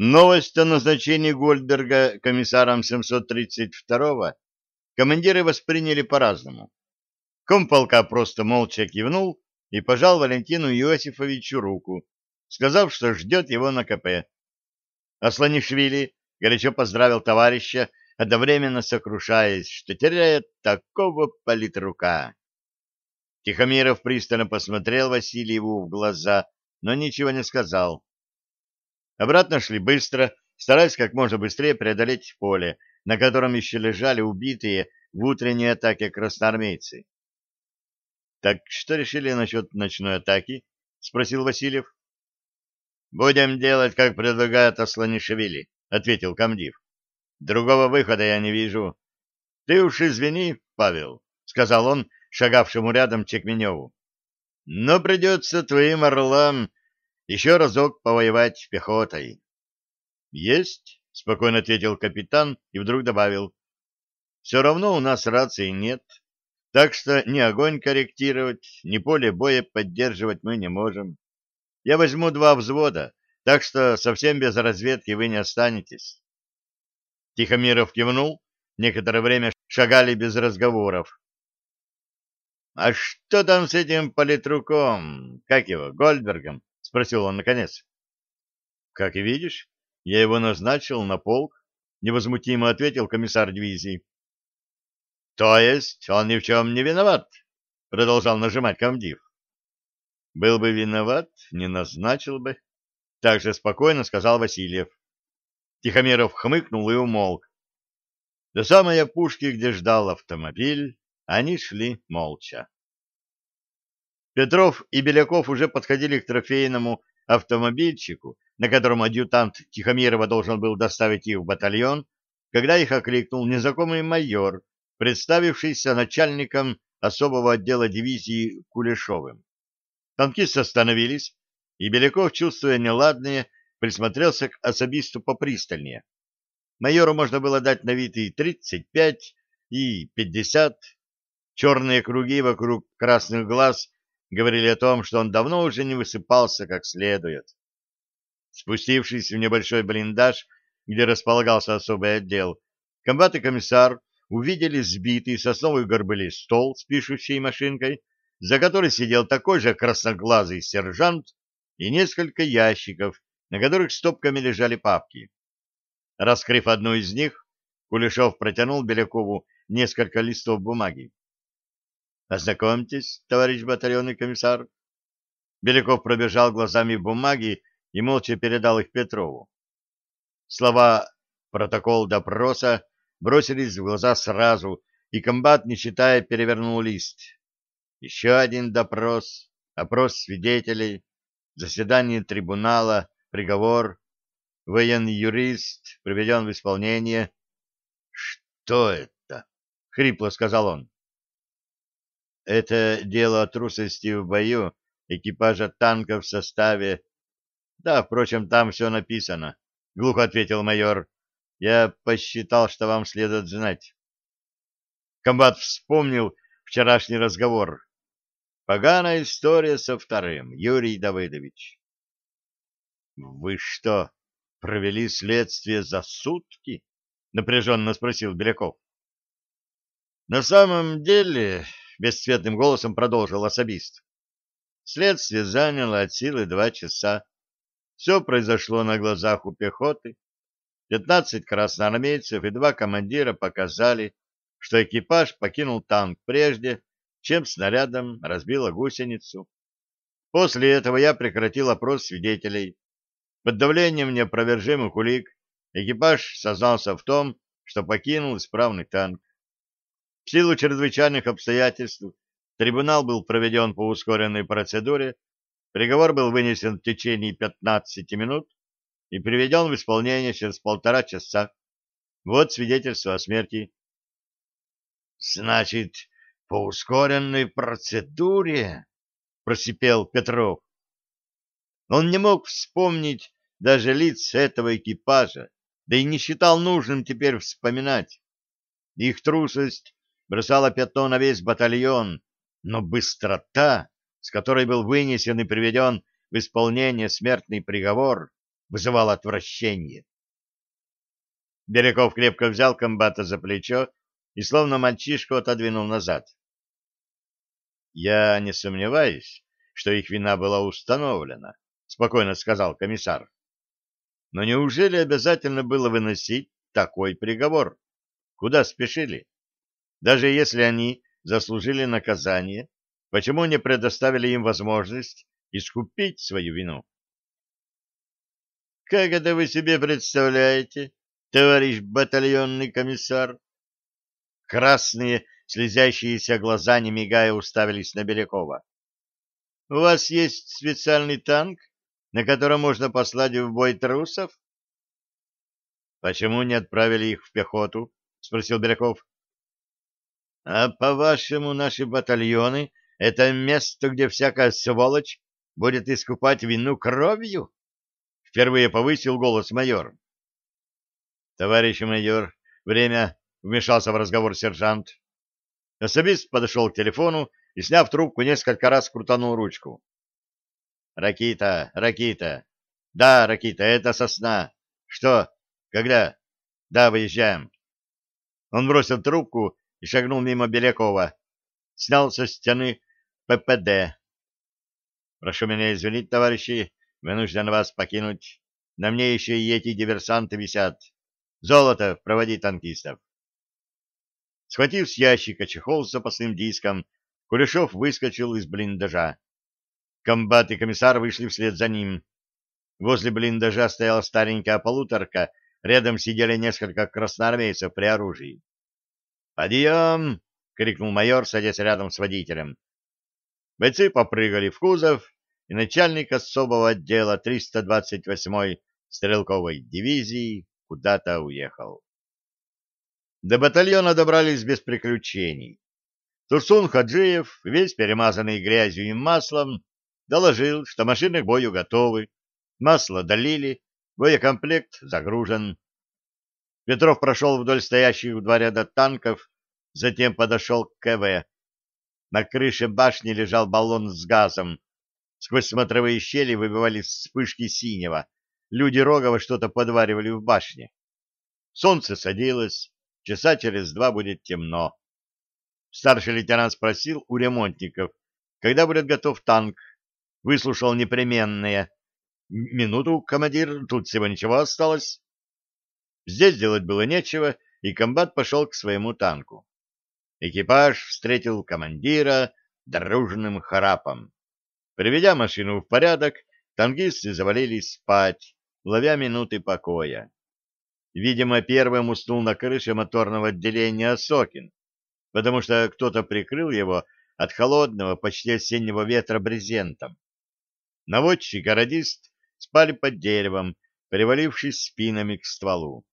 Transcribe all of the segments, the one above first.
Новость о назначении Гольдберга комиссаром 732-го командиры восприняли по-разному. Комполка просто молча кивнул и пожал Валентину Иосифовичу руку, сказав, что ждет его на КП. Асланишвили горячо поздравил товарища, одновременно сокрушаясь, что теряет такого политрука. Тихомиров пристально посмотрел Васильеву в глаза, но ничего не сказал. Обратно шли быстро, стараясь как можно быстрее преодолеть поле, на котором еще лежали убитые в утренней атаке красноармейцы. — Так что решили насчет ночной атаки? — спросил Васильев. — Будем делать, как предлагает Асланишвили, — ответил комдив. — Другого выхода я не вижу. — Ты уж извини, Павел, — сказал он, шагавшему рядом Чекменеву. — Но придется твоим орлам еще разок повоевать пехотой. — Есть, — спокойно ответил капитан и вдруг добавил. — Все равно у нас рации нет, так что ни огонь корректировать, ни поле боя поддерживать мы не можем. Я возьму два взвода, так что совсем без разведки вы не останетесь. Тихомиров кивнул, некоторое время шагали без разговоров. — А что там с этим политруком, как его, Гольдбергом? — спросил он наконец. — Как и видишь, я его назначил на полк, — невозмутимо ответил комиссар дивизии. — То есть он ни в чем не виноват? — продолжал нажимать комдив. — Был бы виноват, не назначил бы, — также спокойно сказал Васильев. Тихомиров хмыкнул и умолк. До самой опушки, где ждал автомобиль, они шли молча. Петров и Беляков уже подходили к трофейному автомобильчику, на котором адъютант Тихомирова должен был доставить их в батальон, когда их окликнул незнакомый майор, представившийся начальником особого отдела дивизии Кулешовым. Танкисты остановились, и Беляков, чувствуя неладное, присмотрелся к особисту попристальнее. Майору можно было дать на вид и 35, и 50. Черные круги вокруг красных глаз говорили о том, что он давно уже не высыпался как следует. Спустившись в небольшой блиндаж, где располагался особый отдел, комбат и комиссар увидели сбитый сосновой горбыли стол с пишущей машинкой, за которой сидел такой же красноглазый сержант и несколько ящиков, на которых стопками лежали папки. Раскрыв одну из них, Кулешов протянул Белякову несколько листов бумаги. Ознакомьтесь, товарищ батальонный комиссар. Беляков пробежал глазами бумаги и молча передал их Петрову. Слова «протокол допроса» бросились в глаза сразу, и комбат, не читая, перевернул лист. Еще один допрос, опрос свидетелей, заседание трибунала, приговор, военный юрист приведен в исполнение. — Что это? — хрипло сказал он. Это дело трусости в бою экипажа танка в составе... Да, впрочем, там все написано, — глухо ответил майор. Я посчитал, что вам следует знать. Комбат вспомнил вчерашний разговор. Поганая история со вторым, Юрий Давыдович. — Вы что, провели следствие за сутки? — напряженно спросил Беляков. — На самом деле, бесцветным голосом продолжил особист. Следствие заняло от силы два часа. Все произошло на глазах у пехоты. Пятнадцать красноармейцев и два командира показали, что экипаж покинул танк прежде, чем снарядом разбила гусеницу. После этого я прекратил опрос свидетелей. Под давлением неопровержимых улик экипаж сознался в том, что покинул исправный танк. В силу чрезвычайных обстоятельств трибунал был проведен по ускоренной процедуре, приговор был вынесен в течение 15 минут и приведен в исполнение через полтора часа. Вот свидетельство о смерти. — Значит, по ускоренной процедуре? — просипел Петров. Он не мог вспомнить даже лиц этого экипажа, да и не считал нужным теперь вспоминать. Их трусость бросала пятно на весь батальон, но быстрота, с которой был вынесен и приведен в исполнение смертный приговор, вызывало отвращение. Беляков крепко взял комбата за плечо и словно мальчишку отодвинул назад. «Я не сомневаюсь, что их вина была установлена», — спокойно сказал комиссар. «Но неужели обязательно было выносить такой приговор? Куда спешили? Даже если они заслужили наказание, почему не предоставили им возможность искупить свою вину?» «Как это вы себе представляете, товарищ батальонный комиссар?» Красные, слезящиеся глаза, не мигая, уставились на Белякова. — У вас есть специальный танк, на котором можно послать в бой трусов? — Почему не отправили их в пехоту? — спросил Беляков. — А по-вашему, наши батальоны — это место, где всякая сволочь будет искупать вину кровью? — впервые повысил голос майор. — Товарищ майор, время вмешался в разговор сержант. Особист подошел к телефону и, сняв трубку, несколько раз крутанул ручку. «Ракита, Ракита! Да, Ракита, это сосна. Что? Когда? Да, выезжаем». Он бросил трубку и шагнул мимо Белякова. Снял со стены ППД. «Прошу меня извинить, товарищи, вынужден вас покинуть. На мне еще и эти диверсанты висят. Золото, проводи танкистов». Схватив с ящика чехол с запасным диском, Кулешов выскочил из блиндажа. Комбат и комиссар вышли вслед за ним. Возле блиндажа стояла старенькая полуторка, рядом сидели несколько красноармейцев при оружии. «Подъем!» — крикнул майор, садясь рядом с водителем. Бойцы попрыгали в кузов, и начальник особого отдела 328-й стрелковой дивизии куда-то уехал. До батальона добрались без приключений. Турсун Хаджиев, весь перемазанный грязью и маслом, доложил, что машины к бою готовы, масло долили, боекомплект загружен. Петров прошел вдоль стоящих в два ряда танков, затем подошел к КВ. На крыше башни лежал баллон с газом. Сквозь смотровые щели выбивались вспышки синего. Люди Рогова что-то подваривали в башне. Солнце садилось, Часа через два будет темно. Старший лейтенант спросил у ремонтников, когда будет готов танк. Выслушал непременное. Минуту, командир, тут всего ничего осталось. Здесь делать было нечего, и комбат пошел к своему танку. Экипаж встретил командира дружным храпом. Приведя машину в порядок, танкисты завалились спать, ловя минуты покоя. Видимо, первым уснул на крыше моторного отделения Сокин, потому что кто-то прикрыл его от холодного, почти осеннего ветра брезентом. Наводчик и радист спали под деревом, привалившись спинами к стволу.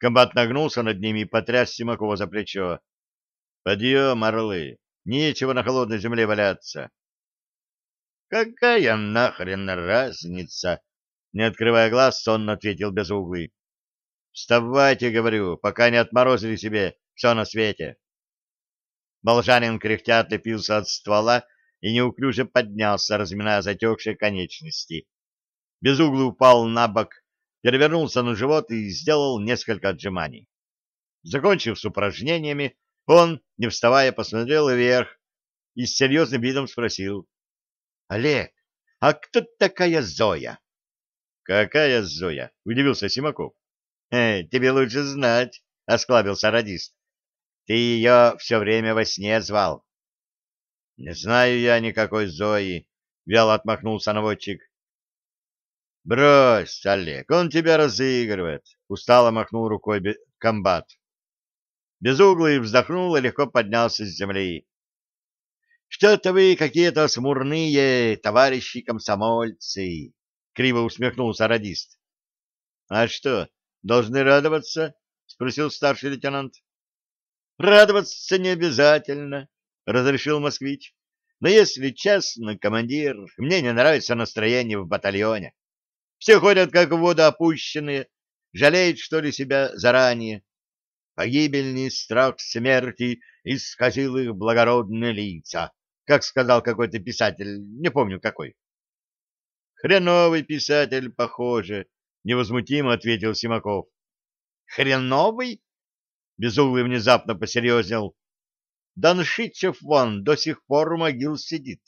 Комбат нагнулся над ними и потряс Симакова за плечо. — Подъем, орлы! Нечего на холодной земле валяться. — Какая нахрен разница? — не открывая глаз, сонно ответил Безуглый. Вставайте, говорю, пока не отморозили себе все на свете. Болжанин кряхтя отлепился от ствола и неуклюже поднялся, разминая затекшие конечности. Без угла упал на бок, перевернулся на живот и сделал несколько отжиманий. Закончив с упражнениями, он, не вставая, посмотрел вверх и с серьезным видом спросил. — Олег, а кто такая Зоя? — Какая Зоя? — удивился Симаков. Э, — Тебе лучше знать, — осклабился радист. — Ты ее все время во сне звал. — Не знаю я никакой Зои, — вяло отмахнулся наводчик. — Брось, Олег, он тебя разыгрывает, — устало махнул рукой комбат. Безуглый вздохнул и легко поднялся с земли. — Что-то вы какие-то смурные, товарищи комсомольцы, — криво усмехнулся радист. — А что, Должны радоваться? — спросил старший лейтенант. — Радоваться не обязательно, — разрешил москвич. — Но если честно, командир, мне не нравится настроение в батальоне. Все ходят как в воду опущенные, жалеют, что ли, себя заранее. Погибельный страх смерти исказил их благородные лица, как сказал какой-то писатель, не помню какой. Хреновый писатель, похоже, — невозмутимо ответил Симаков. — Хреновый? — Безуглый внезапно посерьезнел. — Даншичев вон до сих пор у могил сидит.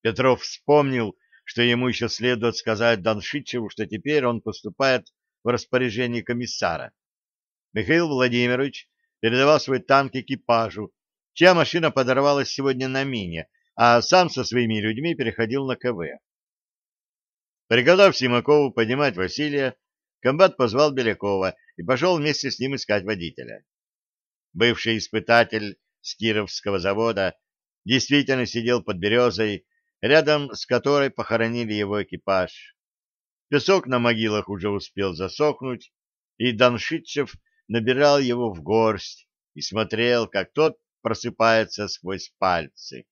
Петров вспомнил, что ему еще следует сказать Даншичеву, что теперь он поступает в распоряжение комиссара. Михаил Владимирович передавал свой танк экипажу, чья машина подорвалась сегодня на мине, а сам со своими людьми переходил на КВ. Пригадав Симакову поднимать Василия, комбат позвал Белякова и пошел вместе с ним искать водителя. Бывший испытатель с Кировского завода действительно сидел под березой, рядом с которой похоронили его экипаж. Песок на могилах уже успел засохнуть, и Даншитчев набирал его в горсть и смотрел, как тот просыпается сквозь пальцы.